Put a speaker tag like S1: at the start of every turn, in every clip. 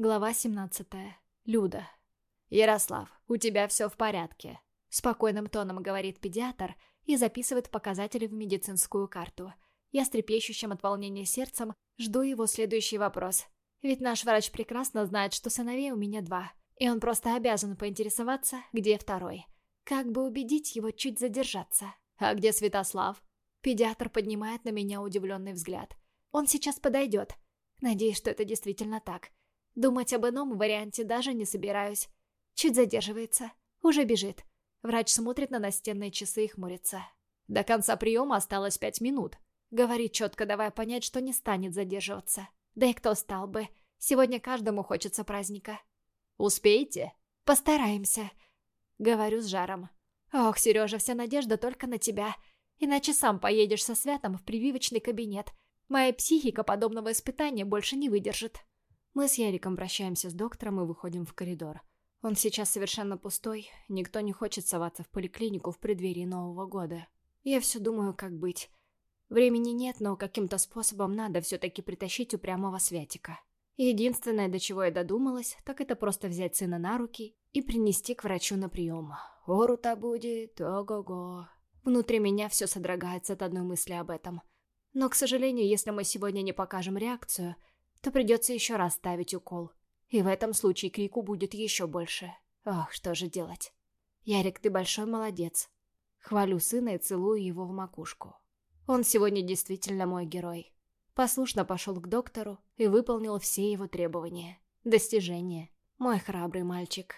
S1: Глава 17. Люда. «Ярослав, у тебя все в порядке», — спокойным тоном говорит педиатр и записывает показатели в медицинскую карту. Я с трепещущим от волнения сердцем жду его следующий вопрос. Ведь наш врач прекрасно знает, что сыновей у меня два, и он просто обязан поинтересоваться, где второй. Как бы убедить его чуть задержаться. «А где Святослав?» Педиатр поднимает на меня удивленный взгляд. «Он сейчас подойдет. Надеюсь, что это действительно так». Думать об ином варианте даже не собираюсь. Чуть задерживается. Уже бежит. Врач смотрит на настенные часы и хмурится. До конца приема осталось пять минут. Говорит четко, давая понять, что не станет задерживаться. Да и кто стал бы. Сегодня каждому хочется праздника. «Успеете?» «Постараемся», — говорю с жаром. «Ох, Сережа, вся надежда только на тебя. Иначе сам поедешь со Святом в прививочный кабинет. Моя психика подобного испытания больше не выдержит». Мы с Яриком прощаемся с доктором и выходим в коридор. Он сейчас совершенно пустой, никто не хочет соваться в поликлинику в преддверии Нового года. Я все думаю, как быть. Времени нет, но каким-то способом надо все-таки притащить упрямого Святика. Единственное, до чего я додумалась, так это просто взять сына на руки и принести к врачу на прием. Ору-то будет, ого-го. Внутри меня все содрогается от одной мысли об этом. Но, к сожалению, если мы сегодня не покажем реакцию – то придется еще раз ставить укол. И в этом случае крику будет еще больше. Ох, что же делать? Ярик, ты большой молодец. Хвалю сына и целую его в макушку. Он сегодня действительно мой герой. Послушно пошел к доктору и выполнил все его требования. Достижение. Мой храбрый мальчик.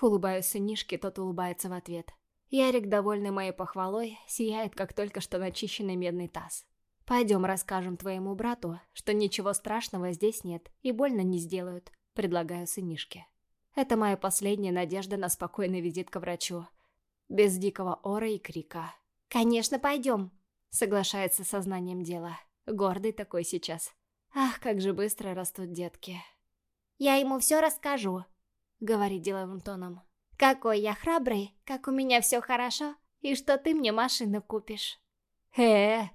S1: Улыбаюсь сынишке, тот улыбается в ответ. Ярик, довольный моей похвалой, сияет, как только что начищенный медный таз. «Пойдем расскажем твоему брату, что ничего страшного здесь нет и больно не сделают», — предлагаю сынишке. Это моя последняя надежда на спокойный визит к врачу. Без дикого ора и крика. «Конечно, пойдем», — соглашается сознанием дела. Гордый такой сейчас. Ах, как же быстро растут детки. «Я ему все расскажу», — говорит деловым тоном. «Какой я храбрый, как у меня все хорошо, и что ты мне машину купишь». «Э-э»,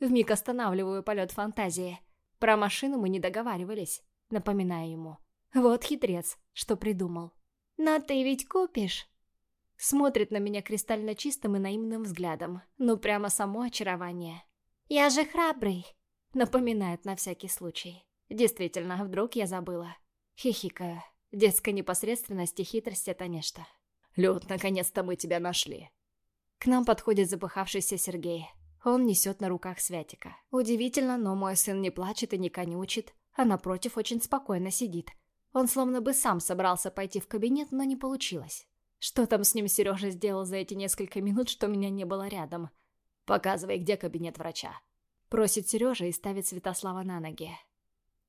S1: Вмиг останавливаю полет фантазии. Про машину мы не договаривались, напоминаю ему. Вот хитрец, что придумал. «Но ты ведь купишь?» Смотрит на меня кристально чистым и наивным взглядом. Ну, прямо само очарование. «Я же храбрый!» Напоминает на всякий случай. Действительно, вдруг я забыла. Хихикаю. Детская непосредственность и хитрость — это нечто. «Люд, наконец-то мы тебя нашли!» К нам подходит запыхавшийся Сергей. Он несет на руках Святика. Удивительно, но мой сын не плачет и не конючит, а напротив очень спокойно сидит. Он словно бы сам собрался пойти в кабинет, но не получилось. Что там с ним Сережа сделал за эти несколько минут, что меня не было рядом? «Показывай, где кабинет врача», — просит Сережа и ставит Святослава на ноги.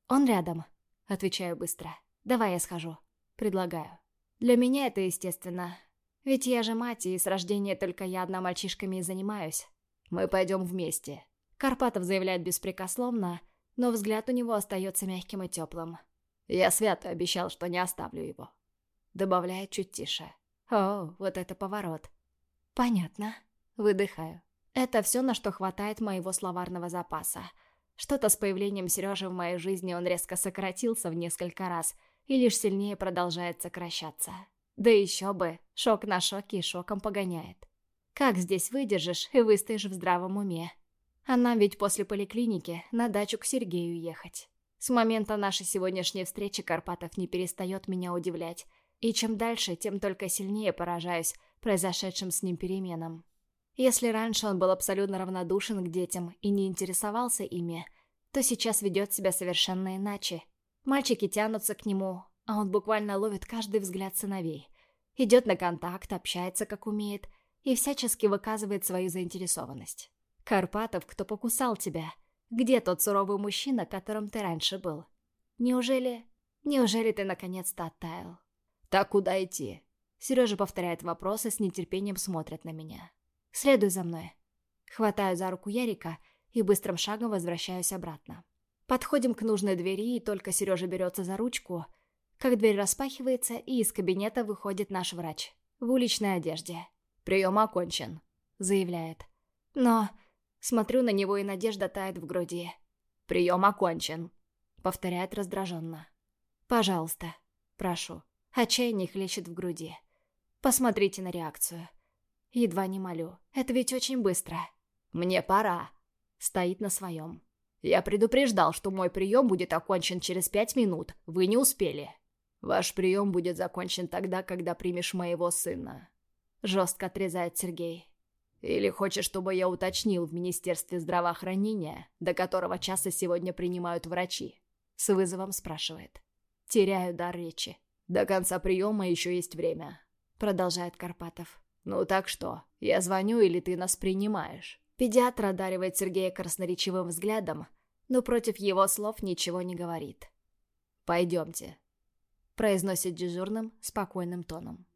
S1: «Он рядом», — отвечаю быстро. «Давай я схожу», — предлагаю. Для меня это естественно. Ведь я же мать, и с рождения только я одна мальчишками и занимаюсь. «Мы пойдем вместе», — Карпатов заявляет беспрекословно, но взгляд у него остается мягким и теплым. «Я свято обещал, что не оставлю его», — добавляет чуть тише. «О, вот это поворот». «Понятно». Выдыхаю. Это все, на что хватает моего словарного запаса. Что-то с появлением Сережи в моей жизни он резко сократился в несколько раз и лишь сильнее продолжает сокращаться. Да еще бы, шок на шоке и шоком погоняет. Как здесь выдержишь и выстоишь в здравом уме? А нам ведь после поликлиники на дачу к Сергею ехать. С момента нашей сегодняшней встречи Карпатов не перестает меня удивлять. И чем дальше, тем только сильнее поражаюсь произошедшим с ним переменам. Если раньше он был абсолютно равнодушен к детям и не интересовался ими, то сейчас ведет себя совершенно иначе. Мальчики тянутся к нему, а он буквально ловит каждый взгляд сыновей. Идет на контакт, общается как умеет, и всячески выказывает свою заинтересованность. «Карпатов, кто покусал тебя? Где тот суровый мужчина, которым ты раньше был? Неужели... Неужели ты наконец-то оттаял?» «Так куда идти?» Сережа повторяет вопрос и с нетерпением смотрит на меня. «Следуй за мной». Хватаю за руку Ярика и быстрым шагом возвращаюсь обратно. Подходим к нужной двери, и только Сережа берется за ручку, как дверь распахивается, и из кабинета выходит наш врач в уличной одежде. «Прием окончен», — заявляет. Но... Смотрю на него, и надежда тает в груди. «Прием окончен», — повторяет раздраженно. Пожалуйста, прошу. Отчаяние хлещет в груди. Посмотрите на реакцию. Едва не молю. Это ведь очень быстро.
S2: Мне пора.
S1: Стоит на своем.
S2: Я предупреждал, что мой прием будет окончен через пять минут. Вы не успели. Ваш прием будет закончен тогда, когда примешь моего сына.
S1: Жестко отрезает Сергей.
S2: Или хочешь, чтобы я уточнил в Министерстве здравоохранения, до которого часа сегодня принимают врачи?
S1: С вызовом спрашивает. Теряю дар речи.
S2: До конца приема еще есть время.
S1: Продолжает Карпатов.
S2: Ну так что, я звоню или ты нас принимаешь?
S1: Педиатр одаривает Сергея красноречивым взглядом, но против его слов ничего не говорит.
S2: «Пойдемте», —
S1: произносит дежурным, спокойным тоном.